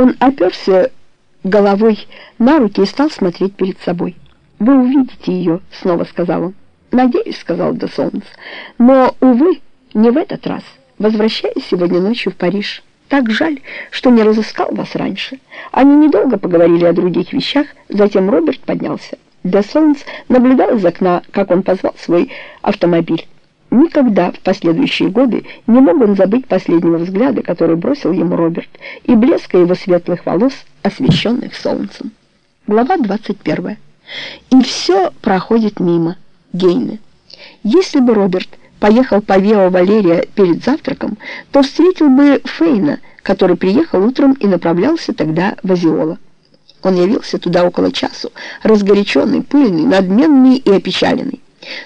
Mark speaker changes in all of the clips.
Speaker 1: Он оперся головой на руки и стал смотреть перед собой. «Вы увидите ее», — снова сказал он. «Надеюсь», — сказал Де. «Но, увы, не в этот раз. Возвращаюсь сегодня ночью в Париж. Так жаль, что не разыскал вас раньше». Они недолго поговорили о других вещах, затем Роберт поднялся. Де наблюдал из окна, как он позвал свой автомобиль. Никогда в последующие годы не мог он забыть последнего взгляда, который бросил ему Роберт, и блеска его светлых волос, освещенных солнцем. Глава 21. И все проходит мимо. Гейны. Если бы Роберт поехал по Вио Валерия перед завтраком, то встретил бы Фейна, который приехал утром и направлялся тогда в Азиола. Он явился туда около часу, разгоряченный, пыльный, надменный и опечаленный.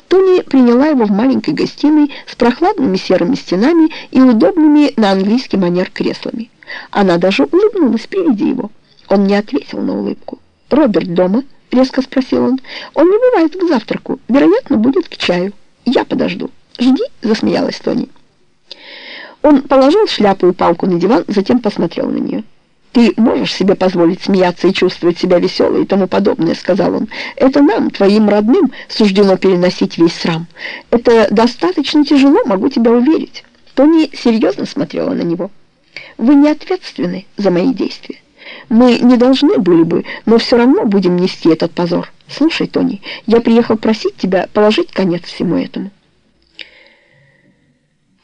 Speaker 1: Тони приняла его в маленькой гостиной с прохладными серыми стенами и удобными на английский манер креслами. Она даже улыбнулась при его. Он не ответил на улыбку. «Роберт дома?» — резко спросил он. «Он не бывает к завтраку. Вероятно, будет к чаю. Я подожду». «Жди», — засмеялась Тони. Он положил шляпу и палку на диван, затем посмотрел на нее. «Ты можешь себе позволить смеяться и чувствовать себя веселой и тому подобное», — сказал он. «Это нам, твоим родным, суждено переносить весь срам. Это достаточно тяжело, могу тебя уверить». Тони серьезно смотрела на него. «Вы не ответственны за мои действия. Мы не должны были бы, но все равно будем нести этот позор. Слушай, Тони, я приехал просить тебя положить конец всему этому».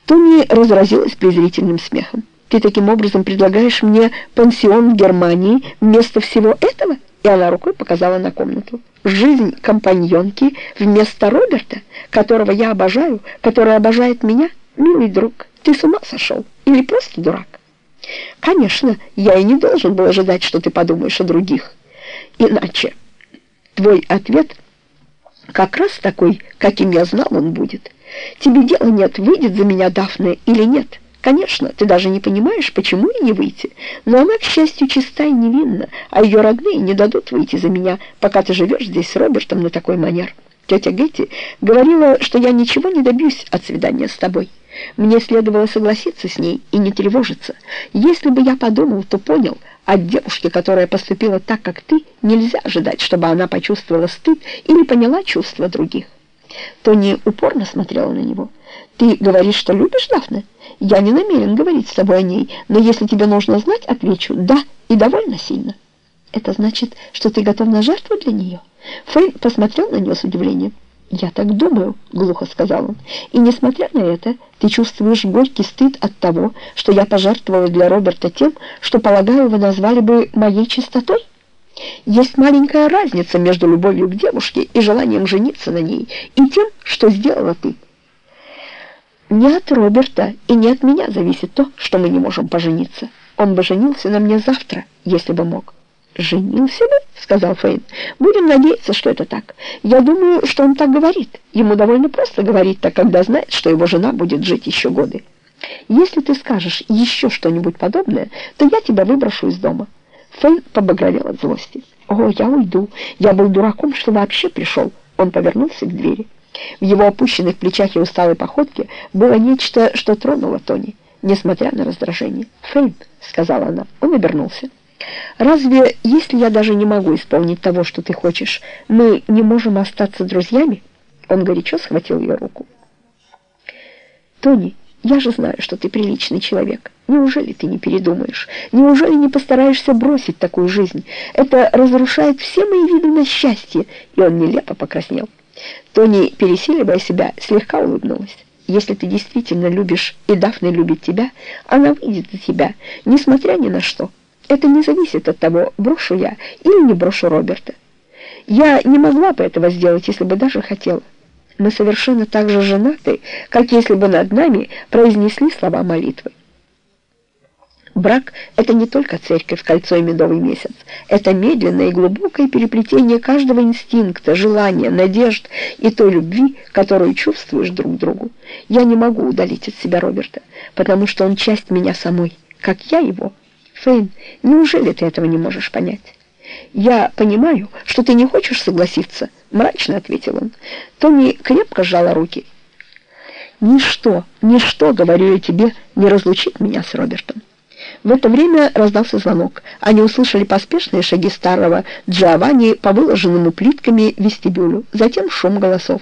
Speaker 1: Тони разразилась презрительным смехом. Ты таким образом предлагаешь мне пансион в Германии вместо всего этого?» И она рукой показала на комнату. «Жизнь компаньонки вместо Роберта, которого я обожаю, который обожает меня? Милый друг, ты с ума сошел? Или просто дурак?» «Конечно, я и не должен был ожидать, что ты подумаешь о других. Иначе твой ответ как раз такой, каким я знал он будет. Тебе дела нет, выйдет за меня Дафна или нет». Конечно, ты даже не понимаешь, почему ей не выйти, но она, к счастью, чиста и невинна, а ее родные не дадут выйти за меня, пока ты живешь здесь с Робертом на такой манер. Тетя Гетти говорила, что я ничего не добьюсь от свидания с тобой. Мне следовало согласиться с ней и не тревожиться. Если бы я подумал, то понял, от девушки, которая поступила так, как ты, нельзя ожидать, чтобы она почувствовала стыд или поняла чувства других. Тони упорно смотрела на него. «Ты говоришь, что любишь Дафны?» «Я не намерен говорить с тобой о ней, но если тебе нужно знать, отвечу «да» и довольно сильно». «Это значит, что ты готов на жертву для нее?» Фейн посмотрел на нее с удивлением. «Я так думаю», — глухо сказал он. «И несмотря на это, ты чувствуешь горький стыд от того, что я пожертвовала для Роберта тем, что, полагаю, вы назвали бы моей чистотой?» Есть маленькая разница между любовью к девушке и желанием жениться на ней, и тем, что сделала ты. Не от Роберта и не от меня зависит то, что мы не можем пожениться. Он бы женился на мне завтра, если бы мог. «Женился бы?» — сказал Фейн. «Будем надеяться, что это так. Я думаю, что он так говорит. Ему довольно просто говорить так, когда знает, что его жена будет жить еще годы. Если ты скажешь еще что-нибудь подобное, то я тебя выброшу из дома». Фейн побагровел от злости. «О, я уйду. Я был дураком, что вообще пришел». Он повернулся к двери. В его опущенных плечах и усталой походке было нечто, что тронуло Тони, несмотря на раздражение. «Фейн», — сказала она, — он обернулся. «Разве, если я даже не могу исполнить того, что ты хочешь, мы не можем остаться друзьями?» Он горячо схватил ее руку. «Тони, я же знаю, что ты приличный человек. Неужели ты не передумаешь? Неужели не постараешься бросить такую жизнь? Это разрушает все мои виды на счастье!» И он нелепо покраснел. Тони, пересиливая себя, слегка улыбнулась. «Если ты действительно любишь, и Дафна любит тебя, она выйдет за тебя, несмотря ни на что. Это не зависит от того, брошу я или не брошу Роберта. Я не могла бы этого сделать, если бы даже хотела. Мы совершенно так же женаты, как если бы над нами произнесли слова молитвы. Брак — это не только церковь, кольцо и медовый месяц. Это медленное и глубокое переплетение каждого инстинкта, желания, надежд и той любви, которую чувствуешь друг другу. Я не могу удалить от себя Роберта, потому что он часть меня самой, как я его. Фейн, неужели ты этого не можешь понять? «Я понимаю, что ты не хочешь согласиться», — мрачно ответил он. Тони крепко сжала руки. «Ничто, ничто, говорю я тебе, не разлучит меня с Робертом». В это время раздался звонок. Они услышали поспешные шаги старого Джованни по выложенному плитками вестибюлю, затем шум голосов.